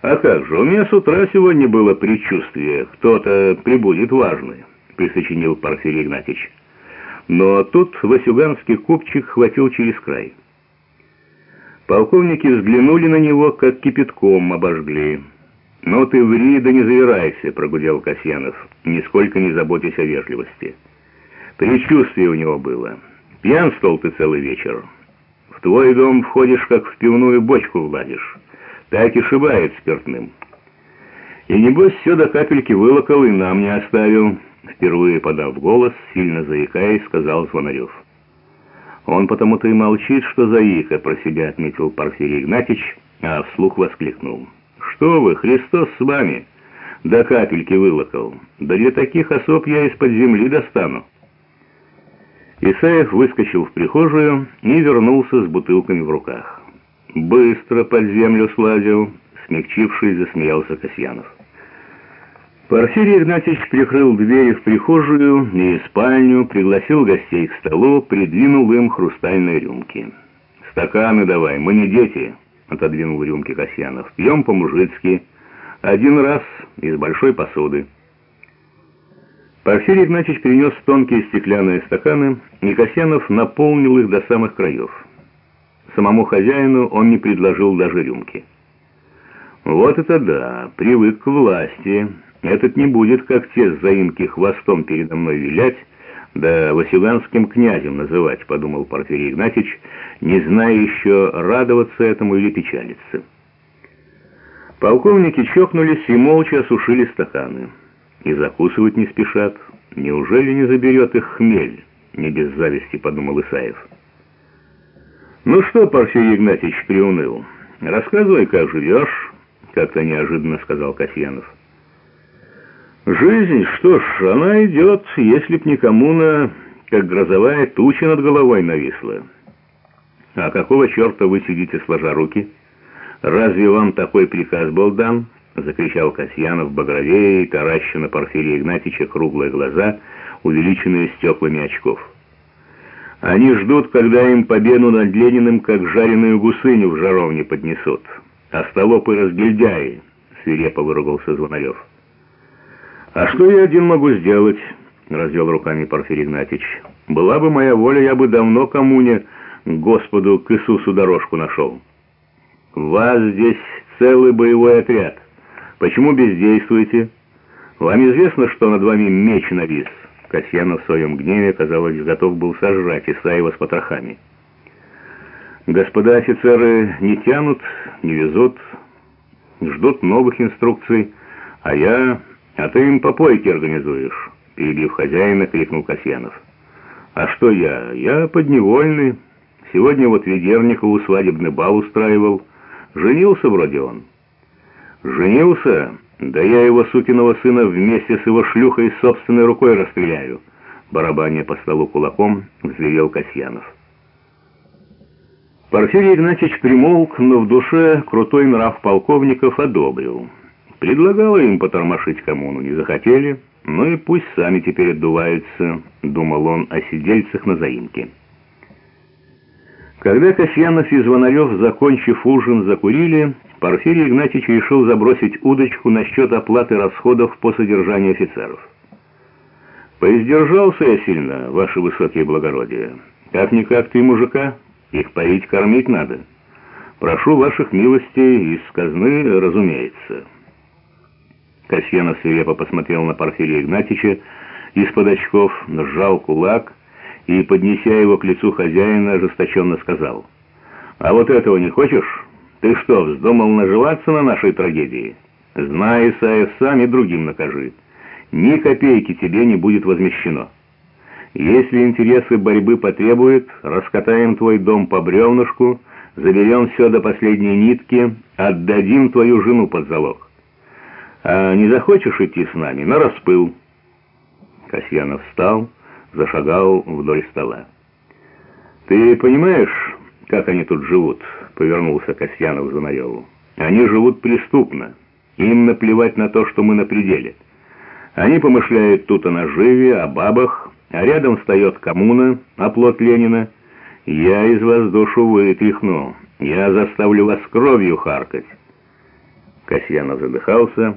А как же, у меня с утра сегодня было предчувствие, кто-то прибудет важный, присочинил Порфирий Игнатьич. Но тут Васюганский купчик хватил через край. Полковники взглянули на него, как кипятком обожгли. «Ну ты ври, да не завирайся», — прогудел Касьянов, нисколько не заботясь о вежливости. Предчувствие у него было. Пьянствовал ты целый вечер. В твой дом входишь, как в пивную бочку владишь. Так и шибает спиртным. И небось все до капельки вылокал и нам не оставил. Впервые подав голос, сильно заикаясь, сказал Звонарев. Он потому-то и молчит, что заика, про себя отметил Порфирий Игнатьич, а вслух воскликнул. «Что вы, Христос с вами!» До капельки вылокал. Да для таких особ я из-под земли достану. Исаев выскочил в прихожую и вернулся с бутылками в руках. «Быстро под землю слазил», — смягчившись, засмеялся Касьянов. Порфирий Игнатьевич прикрыл двери в прихожую и спальню, пригласил гостей к столу, придвинул им хрустальные рюмки. «Стаканы давай, мы не дети», — отодвинул рюмки Касьянов. «Пьем по-мужицки, один раз из большой посуды». Порфирий Игнатьевич принес тонкие стеклянные стаканы, и Касьянов наполнил их до самых краев. Самому хозяину он не предложил даже рюмки. «Вот это да, привык к власти». Этот не будет, как те заимки хвостом передо мной вилять, да Василганским князем называть, подумал Порфирий Игнатьич, не зная еще, радоваться этому или печалиться. Полковники чокнулись и молча осушили стаканы. И закусывать не спешат. Неужели не заберет их хмель? Не без зависти, подумал Исаев. «Ну что, Порфирий Игнатьевич приуныл, рассказывай, как живешь», — как-то неожиданно сказал Касьянов. Жизнь, что ж, она идет, если б никому на, как грозовая туча над головой нависла. А какого черта вы сидите сложа руки? Разве вам такой приказ был дан? Закричал Касьянов багровее и тараща на Порфирия Игнатьича круглые глаза, увеличенные стеклами очков. Они ждут, когда им победу над Лениным, как жареную гусыню в жаровне поднесут. А столопы разгильдяи, свирепо выругался Звонарев. «А что я один могу сделать?» — развел руками Порфирий Игнатьич. «Была бы моя воля, я бы давно коммуне, Господу, к Иисусу дорожку нашел. Вас здесь целый боевой отряд. Почему бездействуете? Вам известно, что над вами меч навис?» Касьянов в своем гневе, казалось, готов был сожрать Исаева с потрохами. «Господа офицеры не тянут, не везут, ждут новых инструкций, а я «А ты им попойки организуешь», — перебив хозяина, крикнул Касьянов. «А что я? Я подневольный. Сегодня вот Ведерникову свадебный бал устраивал. Женился вроде он». «Женился? Да я его сукиного сына вместе с его шлюхой собственной рукой расстреляю», — барабаня по столу кулаком взревел Касьянов. Порфирий Игнатьевич примолк, но в душе крутой нрав полковников одобрил. Предлагала им потормошить коммуну, не захотели, ну и пусть сами теперь отдуваются, думал он о сидельцах на заимке. Когда Касьянов и Звонарев, закончив ужин, закурили, Порфирий Игнатьевич решил забросить удочку насчет оплаты расходов по содержанию офицеров. «Поиздержался я сильно, ваше высокие благородие. Как-никак ты мужика, их поить, кормить надо. Прошу ваших милостей из казны, разумеется». Касьянов свирепо посмотрел на Порфирия Игнатьича из-под очков, сжал кулак и, поднеся его к лицу хозяина, ожесточенно сказал, «А вот этого не хочешь? Ты что, вздумал наживаться на нашей трагедии? Знай, Исаев, сам и другим накажи. Ни копейки тебе не будет возмещено. Если интересы борьбы потребуют, раскатаем твой дом по бревнышку, заберем все до последней нитки, отдадим твою жену под залог». «А не захочешь идти с нами? На распыл!» Касьянов встал, зашагал вдоль стола. «Ты понимаешь, как они тут живут?» — повернулся Касьянов Занаеву. «Они живут преступно. Им наплевать на то, что мы на пределе. Они помышляют тут о наживе, о бабах, а рядом встает коммуна, оплот Ленина. Я из вас душу вытряхну, я заставлю вас кровью харкать». Касьянов задыхался,